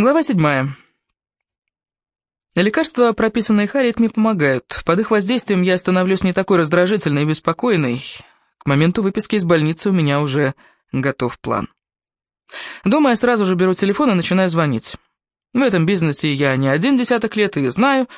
Глава седьмая. Лекарства, прописанные Харриет, мне помогают. Под их воздействием я становлюсь не такой раздражительной и беспокойной. К моменту выписки из больницы у меня уже готов план. Дома я сразу же беру телефон и начинаю звонить. В этом бизнесе я не один десяток лет и знаю,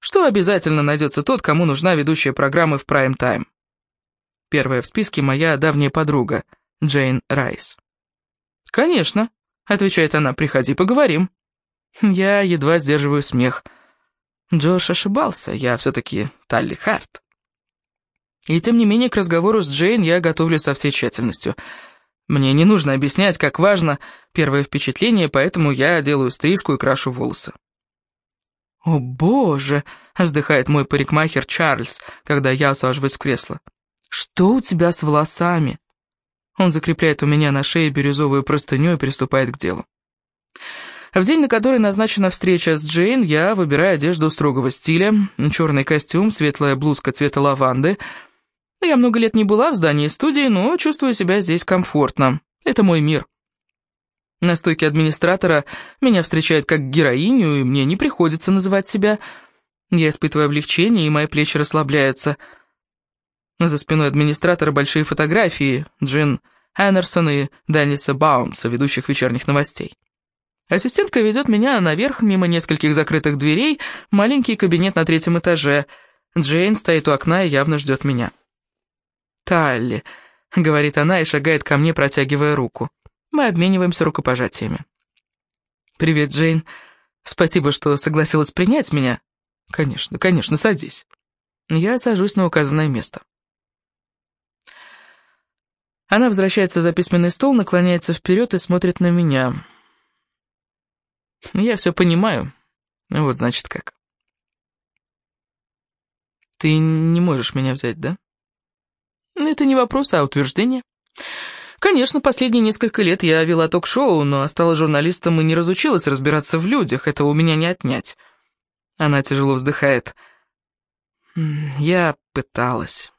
что обязательно найдется тот, кому нужна ведущая программы в прайм-тайм. Первая в списке моя давняя подруга, Джейн Райс. «Конечно», — отвечает она, — «приходи, поговорим». Я едва сдерживаю смех. Джош ошибался, я все-таки Талли Харт. И тем не менее к разговору с Джейн я готовлю со всей тщательностью — мне не нужно объяснять, как важно первое впечатление, поэтому я делаю стрижку и крашу волосы. «О, боже!» — вздыхает мой парикмахер Чарльз, когда я усаживаюсь в кресло. «Что у тебя с волосами?» Он закрепляет у меня на шее бирюзовую простыню и приступает к делу. В день, на который назначена встреча с Джейн, я выбираю одежду строгого стиля, черный костюм, светлая блузка цвета лаванды — я много лет не была в здании студии, но чувствую себя здесь комфортно. Это мой мир. На стойке администратора меня встречают как героиню, и мне не приходится называть себя. Я испытываю облегчение, и мои плечи расслабляются. За спиной администратора большие фотографии Джин Эннерсон и Денниса Баунса, ведущих вечерних новостей. Ассистентка ведет меня наверх, мимо нескольких закрытых дверей, маленький кабинет на третьем этаже. Джейн стоит у окна и явно ждет меня. «Талли», — говорит она и шагает ко мне, протягивая руку. Мы обмениваемся рукопожатиями. «Привет, Джейн. Спасибо, что согласилась принять меня». «Конечно, конечно, садись». Я сажусь на указанное место. Она возвращается за письменный стол, наклоняется вперед и смотрит на меня. Я все понимаю. Вот значит как. Ты не можешь меня взять, да? Это не вопрос, а утверждение. Конечно, последние несколько лет я вела ток-шоу, но стала журналистом и не разучилась разбираться в людях, этого у меня не отнять. Она тяжело вздыхает. Я пыталась.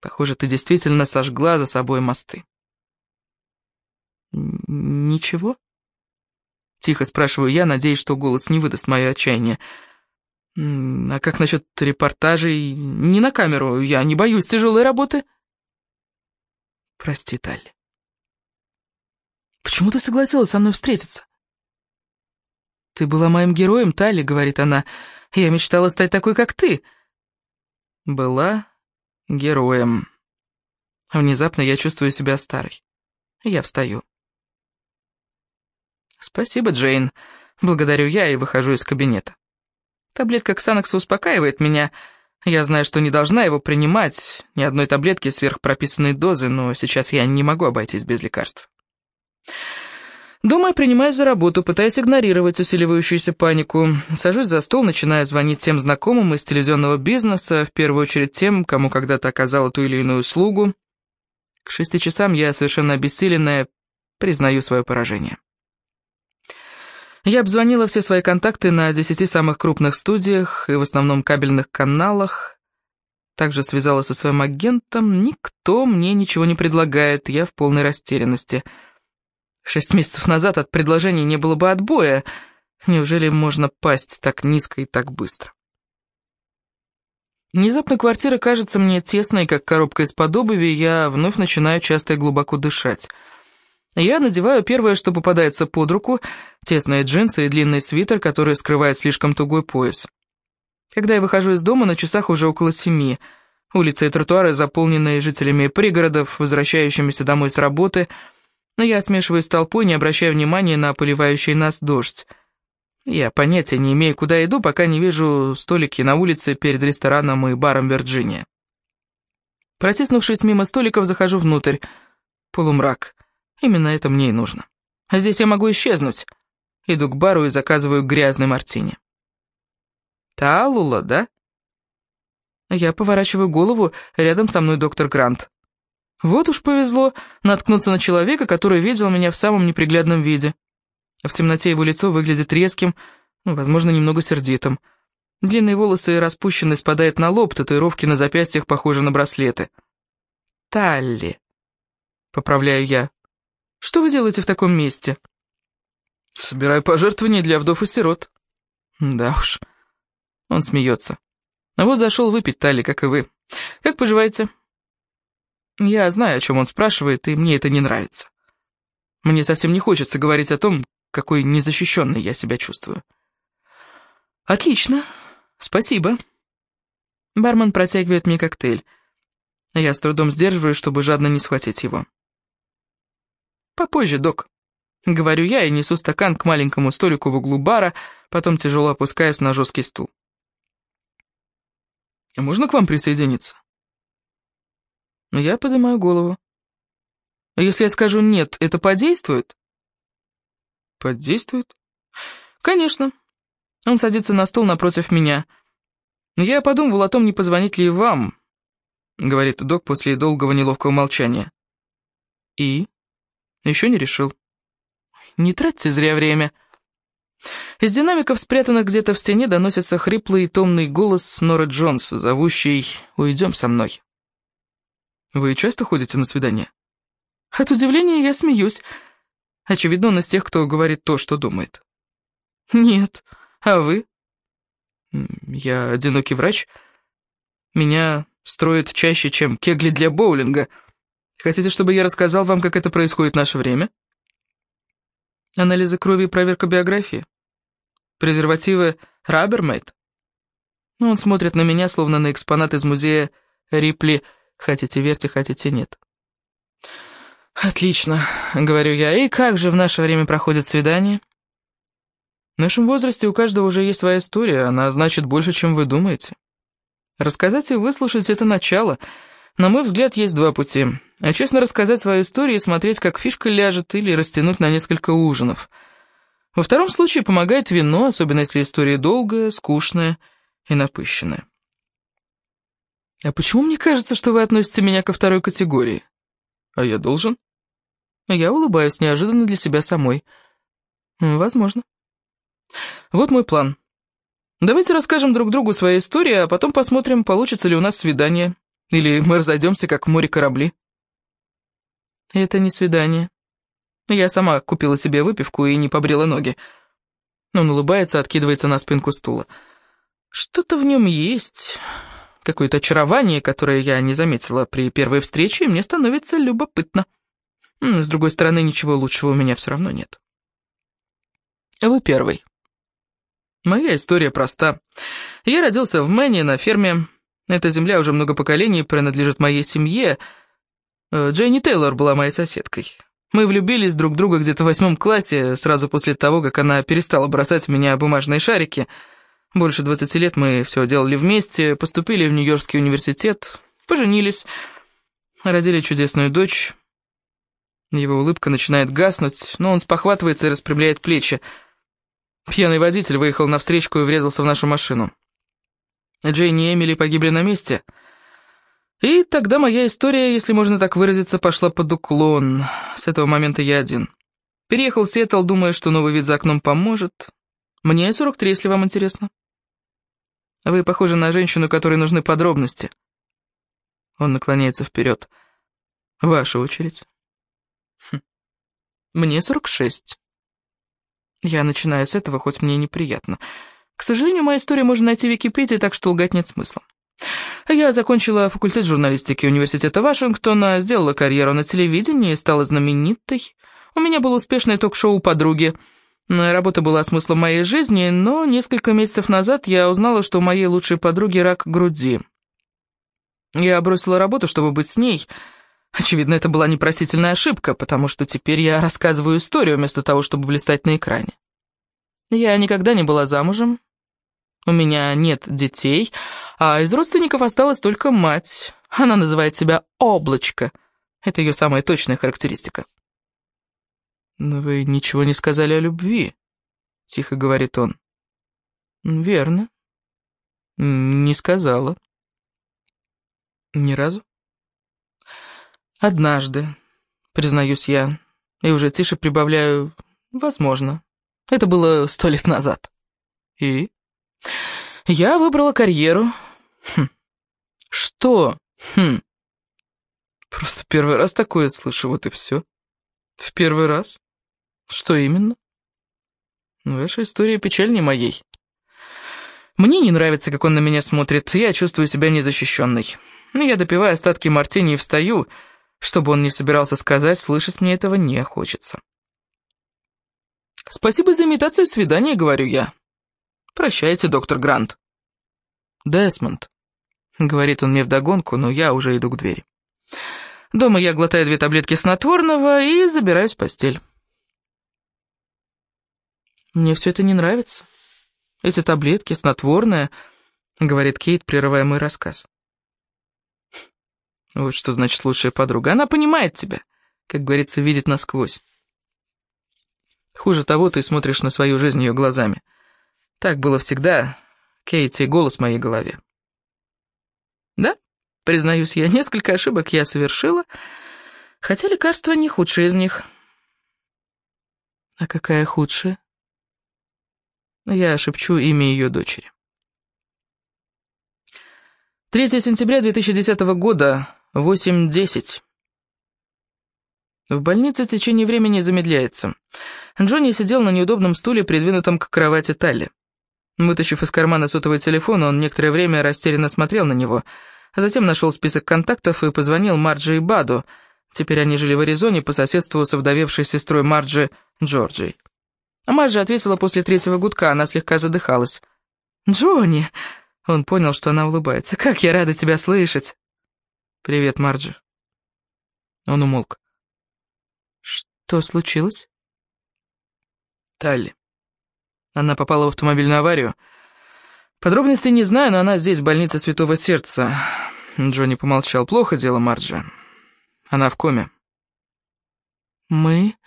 Похоже, ты действительно сожгла за собой мосты. Ничего? Тихо спрашиваю я, надеясь, что голос не выдаст мое отчаяние. А как насчет репортажей? Не на камеру, я не боюсь тяжелой работы. — Прости, Талли. Почему ты согласилась со мной встретиться? Ты была моим героем, Талли, говорит она. Я мечтала стать такой, как ты. Была героем. Внезапно я чувствую себя старой. Я встаю. Спасибо, Джейн. Благодарю я и выхожу из кабинета. Таблетка Ксанакса успокаивает меня, — я знаю, что не должна его принимать, ни одной таблетки сверхпрописанной дозы, но сейчас я не могу обойтись без лекарств. Дома я принимаюсь за работу, пытаясь игнорировать усиливающуюся панику. Сажусь за стол, начинаю звонить всем знакомым из телевизионного бизнеса, в первую очередь тем, кому когда-то оказала ту или иную услугу. К шести часам я, совершенно обессиленная, признаю свое поражение. Я обзвонила все свои контакты на десяти самых крупных студиях и в основном кабельных каналах. Также связалась со своим агентом. Никто мне ничего не предлагает, я в полной растерянности. Шесть месяцев назад от предложений не было бы отбоя. Неужели можно пасть так низко и так быстро? Внезапно квартира кажется мне тесной, как коробка из-под обуви, я вновь начинаю часто и глубоко дышать. Я надеваю первое, что попадается под руку, тесные джинсы и длинный свитер, который скрывает слишком тугой пояс. Когда я выхожу из дома, на часах уже около семи. Улицы и тротуары заполнены жителями пригородов, возвращающимися домой с работы, но я смешиваюсь с толпой, не обращая внимания на поливающий нас дождь. Я понятия не имею, куда иду, пока не вижу столики на улице перед рестораном и баром Вирджиния. Протиснувшись мимо столиков, захожу внутрь. Полумрак. Именно это мне и нужно. А здесь я могу исчезнуть. Иду к бару и заказываю грязный мартини. Талула, да? Я поворачиваю голову, рядом со мной доктор Грант. Вот уж повезло наткнуться на человека, который видел меня в самом неприглядном виде. В темноте его лицо выглядит резким, ну, возможно, немного сердитым. Длинные волосы распущены, спадают на лоб, татуировки на запястьях похожи на браслеты. «Талли», — поправляю я. Что вы делаете в таком месте?» Собираю пожертвования для вдов и сирот. Да уж. Он смеется. Вот зашел выпить, Тали, как и вы. Как поживаете? Я знаю, о чем он спрашивает, и мне это не нравится. Мне совсем не хочется говорить о том, какой незащищенной я себя чувствую. Отлично. Спасибо. Бармен протягивает мне коктейль. Я с трудом сдерживаю, чтобы жадно не схватить его. «Попозже, док», — говорю я и несу стакан к маленькому столику в углу бара, потом тяжело опускаясь на жесткий стул. «А можно к вам присоединиться?» Я поднимаю голову. «А если я скажу «нет», это подействует?» «Подействует?» «Конечно». Он садится на стул напротив меня. «Я подумывал о том, не позвонить ли вам», — говорит док после долгого неловкого молчания. «И?» Еще не решил. Не тратьте зря время. Из динамиков, спрятанных где-то в стене, доносится хриплый и томный голос Норы Джонс, зовущий «Уйдем со мной». Вы часто ходите на свидания? От удивления я смеюсь. Очевидно, он из тех, кто говорит то, что думает. Нет. А вы? Я одинокий врач. Меня строят чаще, чем кегли для боулинга — Хотите, чтобы я рассказал вам, как это происходит в наше время? Анализы крови и проверка биографии? Презервативы Рабермейт? Он смотрит на меня, словно на экспонат из музея Рипли. Хотите верьте, хотите нет. «Отлично», — говорю я. «И как же в наше время проходят свидания?» В нашем возрасте у каждого уже есть своя история, она значит больше, чем вы думаете. Рассказать и выслушать — это начало — на мой взгляд, есть два пути. А честно рассказать свою историю и смотреть, как фишка ляжет, или растянуть на несколько ужинов. Во втором случае помогает вино, особенно если история долгая, скучная и напыщенная. А почему мне кажется, что вы относите меня ко второй категории? А я должен? Я улыбаюсь неожиданно для себя самой. Возможно. Вот мой план. Давайте расскажем друг другу свои истории, а потом посмотрим, получится ли у нас свидание. Или мы разойдемся, как в море корабли. Это не свидание. Я сама купила себе выпивку и не побрила ноги. Он улыбается, откидывается на спинку стула. Что-то в нем есть, какое-то очарование, которое я не заметила при первой встрече, и мне становится любопытно. С другой стороны, ничего лучшего у меня все равно нет. Вы первый. Моя история проста. Я родился в Мэне на ферме эта земля уже много поколений принадлежит моей семье. Э, Дженни Тейлор была моей соседкой. Мы влюбились друг в друга где-то в восьмом классе, сразу после того, как она перестала бросать в меня бумажные шарики. Больше двадцати лет мы все делали вместе, поступили в Нью-Йоркский университет, поженились, родили чудесную дочь. Его улыбка начинает гаснуть, но он спохватывается и распрямляет плечи. Пьяный водитель выехал на встречку и врезался в нашу машину. Джейни и Эмили погибли на месте. И тогда моя история, если можно так выразиться, пошла под уклон. С этого момента я один. Переехал в Сиэтл, думая, что новый вид за окном поможет. Мне 43, если вам интересно. Вы похожи на женщину, которой нужны подробности. Он наклоняется вперед. Ваша очередь. Хм. Мне 46. Я начинаю с этого, хоть мне неприятно. К сожалению, моя история можно найти в Википедии, так что лгать нет смысла. Я закончила факультет журналистики университета Вашингтона, сделала карьеру на телевидении, стала знаменитой. У меня было успешное ток-шоу «Подруги». Работа была смыслом моей жизни, но несколько месяцев назад я узнала, что у моей лучшей подруги рак груди. Я бросила работу, чтобы быть с ней. Очевидно, это была непростительная ошибка, потому что теперь я рассказываю историю вместо того, чтобы блистать на экране. Я никогда не была замужем, у меня нет детей, а из родственников осталась только мать. Она называет себя «облачко». Это ее самая точная характеристика. «Но вы ничего не сказали о любви», — тихо говорит он. «Верно. Не сказала». «Ни разу?» «Однажды», — признаюсь я, и уже тише прибавляю «возможно». Это было сто лет назад. «И?» Я выбрала карьеру. Хм. Что? Хм. Просто первый раз такое слышу, вот и все. В первый раз? Что именно? Ваша история печальнее моей. Мне не нравится, как он на меня смотрит, я чувствую себя незащищенной. Я допиваю остатки мартини и встаю. Что бы он ни собирался сказать, слышать мне этого не хочется. «Спасибо за имитацию свидания», — говорю я. «Прощайте, доктор Грант». «Десмонд», — говорит он мне вдогонку, но я уже иду к двери. Дома я глотаю две таблетки снотворного и забираюсь в постель. Мне все это не нравится. Эти таблетки, снотворное, — говорит Кейт, прерывая мой рассказ. Вот что значит лучшая подруга. Она понимает тебя, как говорится, видит насквозь. Хуже того, ты смотришь на свою жизнь ее глазами. Так было всегда, Кейти, голос в моей голове. Да, признаюсь я, несколько ошибок я совершила, хотя лекарство не худшее из них. А какая худшая? Я шепчу имя ее дочери. 3 сентября 2010 года, 8.10. В больнице течение времени замедляется. Джонни сидел на неудобном стуле, придвинутом к кровати Талли. Вытащив из кармана сотовый телефон, он некоторое время растерянно смотрел на него, а затем нашел список контактов и позвонил Марджи и Баду. Теперь они жили в Аризоне по соседству с овдовевшей сестрой Марджи, Джорджией. А Марджи ответила после третьего гудка, она слегка задыхалась. «Джонни!» Он понял, что она улыбается. «Как я рада тебя слышать!» «Привет, Марджи». Он умолк. «Что случилось?» «Талли. Она попала в автомобильную аварию. Подробностей не знаю, но она здесь, в больнице Святого Сердца». Джонни помолчал. «Плохо дело, Марджи. Она в коме». «Мы...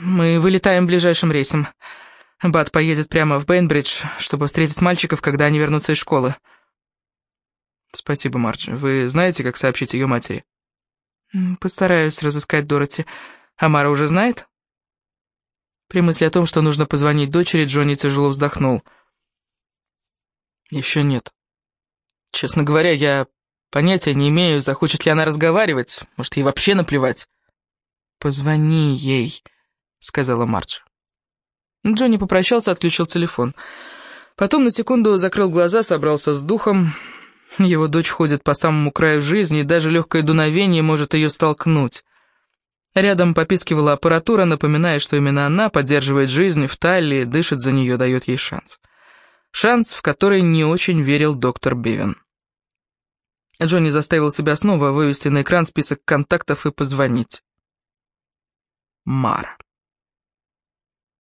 мы вылетаем ближайшим рейсом. Бат поедет прямо в Бейнбридж, чтобы встретить мальчиков, когда они вернутся из школы». «Спасибо, Марджи. Вы знаете, как сообщить ее матери?» «Постараюсь разыскать Дороти. Амара уже знает?» При мысли о том, что нужно позвонить дочери, Джонни тяжело вздохнул. «Еще нет. Честно говоря, я понятия не имею, захочет ли она разговаривать. Может, ей вообще наплевать». «Позвони ей», — сказала Мардж. Джонни попрощался, отключил телефон. Потом на секунду закрыл глаза, собрался с духом. Его дочь ходит по самому краю жизни, и даже легкое дуновение может ее столкнуть. Рядом попискивала аппаратура, напоминая, что именно она поддерживает жизнь в талии, дышит за нее, дает ей шанс. Шанс, в который не очень верил доктор Бивен. Джонни заставил себя снова вывести на экран список контактов и позвонить. Mara.